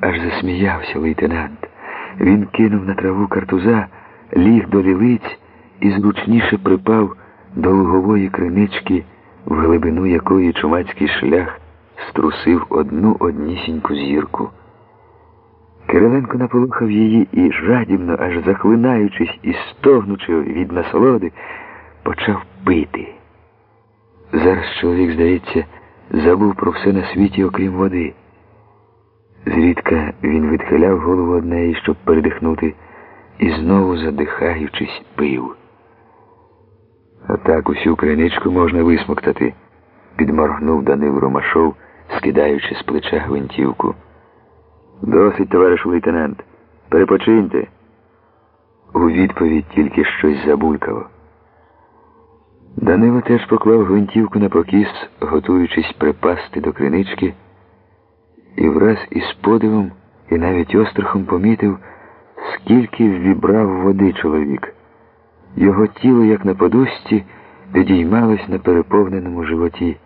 аж засміявся лейтенант. Він кинув на траву картуза, ліг до лілиць і зручніше припав до лугової кринички, в глибину якої чумацький шлях струсив одну однісіньку зірку. Кириленко наполухав її і, жадібно, аж захлинаючись і стогнучи від насолоди, почав пити. Зараз чоловік, здається, забув про все на світі, окрім води. Зрідка він відхиляв голову від неї, щоб передихнути, і знову, задихаючись, пив. А так усю криничку можна висмоктати, підморгнув Данил Ромашов, скидаючи з плеча гвинтівку. Досить, товариш лейтенант. Перепочиньте. У відповідь тільки щось забулькало. Данило теж поклав гвинтівку на покіс, готуючись припасти до кринички, і враз із подивом і навіть острахом помітив, скільки ввібрав води чоловік. Його тіло, як на подушці, підіймалось на переповненому животі.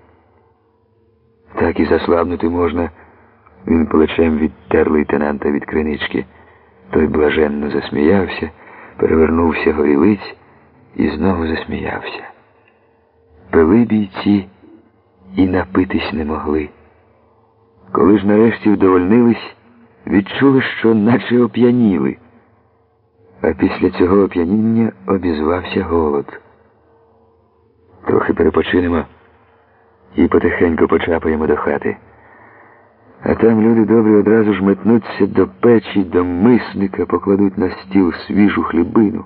Так і заслабнути можна. Він плечем відтер лейтенанта від кринички. Той блаженно засміявся, перевернувся горілиць і знову засміявся. Пили бійці і напитись не могли. Коли ж нарешті вдовольнились, відчули, що наче оп'яніли. А після цього оп'яніння обізвався голод. Трохи перепочинемо і потихеньку почапаємо до хати. А там люди добрі одразу ж метнуться до печі, до мисника, покладуть на стіл свіжу хлібину,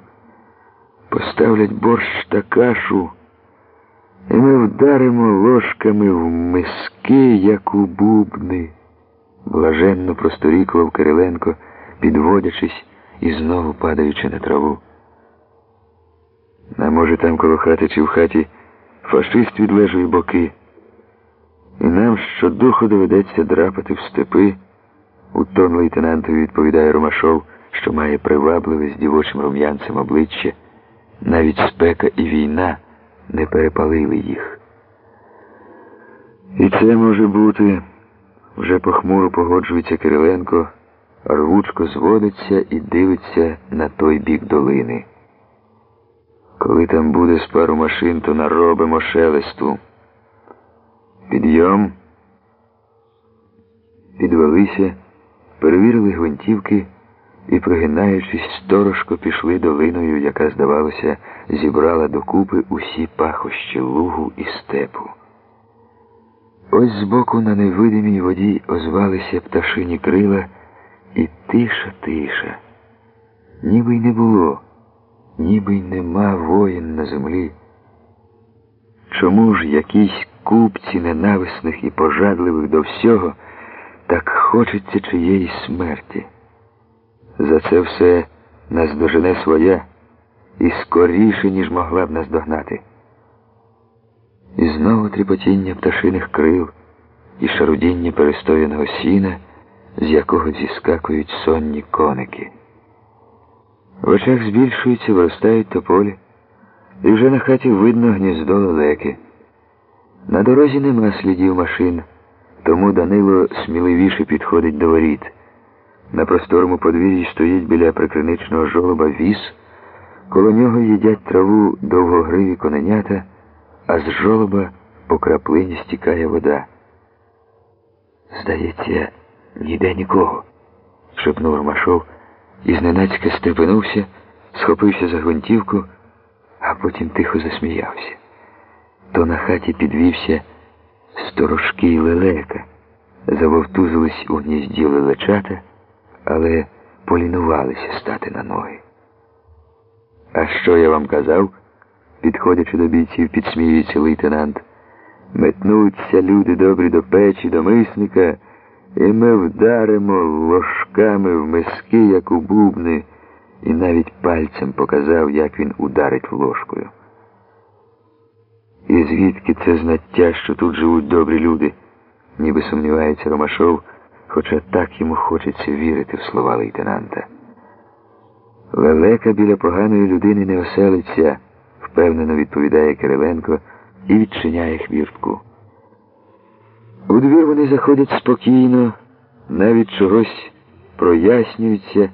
поставлять борщ та кашу, і ми вдаримо ложками в миски, як у бубни. Блаженно просторікував Кириленко, підводячись і знову падаючи на траву. А може, там коло хати чи в хаті фашист відлежує боки. І нам щодуху доведеться драпати в степи, у тон лейтенантові відповідає Ромашов, що має привабливе з дівочим рум'янцем обличчя. Навіть спека і війна не перепалили їх. І це може бути, вже похмуро погоджується Кириленко, рвучко зводиться і дивиться на той бік долини. Коли там буде з пару машин, то наробимо шелесту. Підйом. Підвелися, перевірили гвинтівки і, пригинаючись, сторожко пішли долиною, яка, здавалося, зібрала докупи усі пахощі лугу і степу. Ось збоку на невидимій воді озвалися пташині крила, і тиша, тиша. Ніби й не було, ніби й нема воїн на землі. Чому ж якісь купці ненависних і пожадливих до всього так хочеться чиєї смерті? За це все нас дожене своя і скоріше, ніж могла б нас догнати. І знову тріпотіння пташиних крил і шарудіння перестояного сіна, з якого зіскакують сонні коники. В очах збільшуються, виростають тополі, і вже на хаті видно гніздо лелеки. На дорозі нема слідів машин, тому Данило сміливіше підходить до воріт. На просторому подвір'ї стоїть біля прикриничного жолоба віз, коло нього їдять траву довгогриві коненята, а з жолоба по краплині стікає вода. Здається, ніде нікого, шепнув Ромашов і зненацька стрепенувся, схопився за гвинтівку, а потім тихо засміявся. То на хаті підвівся сторожкий лелека, завовтузились у гнізді лелечата, але полінувалися стати на ноги. А що я вам казав? підходячи до бійців, підсміюється лейтенант. Метнуться люди добрі до печі, до мисника, і ми вдаримо ложками в миски, як у бубни, і навіть пальцем показав, як він ударить ложкою. І звідки це знаття, що тут живуть добрі люди, ніби сумнівається Ромашов, хоча так йому хочеться вірити в слова лейтенанта. Лелека біля поганої людини не оселиться, впевнено відповідає Кириленко і відчиняє хвіртку. У двір вони заходять спокійно, навіть чогось прояснюються.